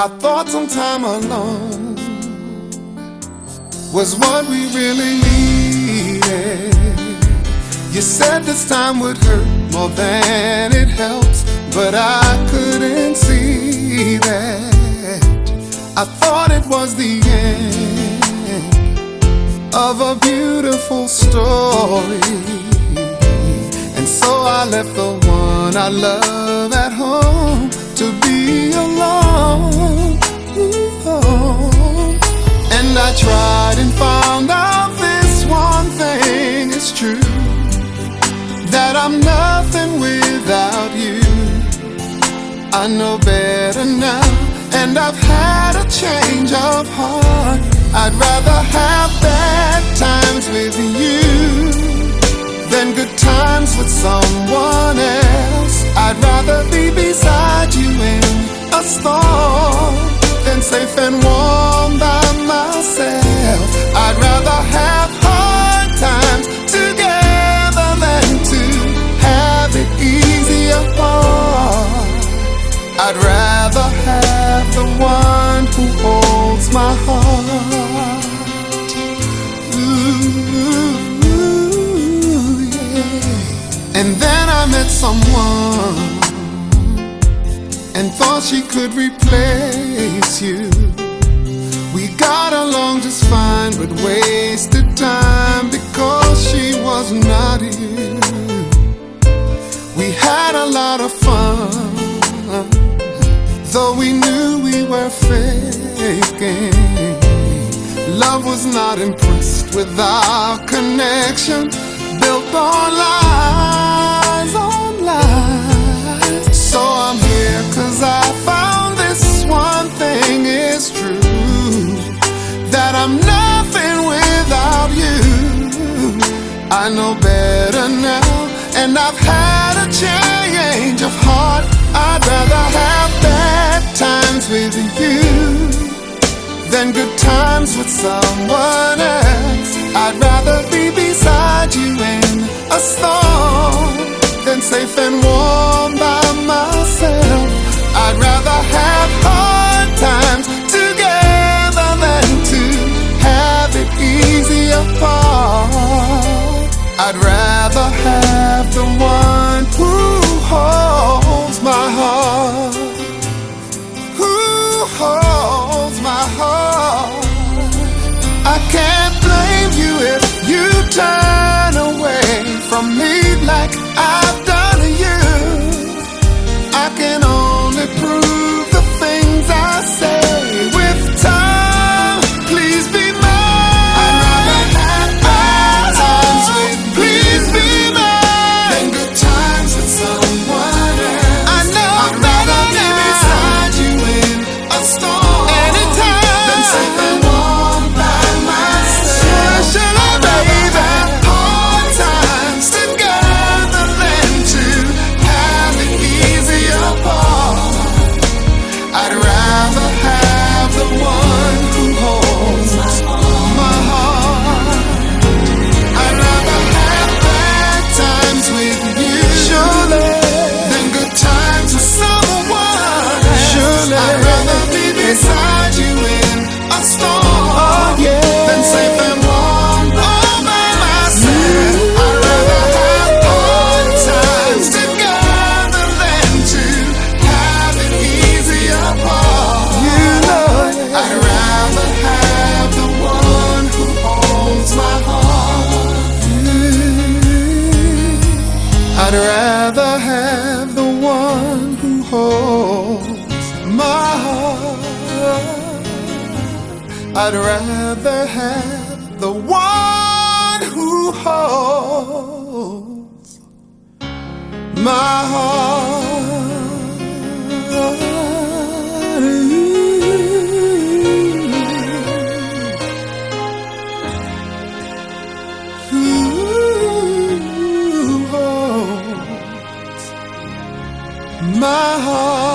I thought some time alone was what we really needed. You said this time would hurt more than it helps, but I couldn't see that. I thought it was the end of a beautiful story. And so I left the one I love at home I tried and found out this one thing is true that I'm nothing without you. I know better now, and I've had a change of heart. I'd rather have bad times with you than good times with someone else. I'd rather be beside you in a storm than safe and warm I'd rather have the one who holds my heart. Ooh, yeah. And then I met someone and thought she could replace you. We got along just fine, but wasted time because she was not you. We had a lot of fun, though we knew we were faking. Love was not impressed with our connection, built on lies, on lies. So I'm here cause I found this one thing is true that I'm nothing without you. I know better now, and I've had a change of heart. I'd rather have bad times with you than good times with someone else. I'd rather be beside you in a storm than safe and warm by myself. I'd rather have hard times together than to have it easy apart. I'd rather have the one who holds heart who holds my heart. I can't blame you if you turn away from me like you in a storm oh, than safe and warm all by myself. I'd rather have hard times together than to have it easy apart. You know I'd rather have the one who holds my heart. Mm. I'd rather I'd rather have the one who holds my heart. Who holds my heart?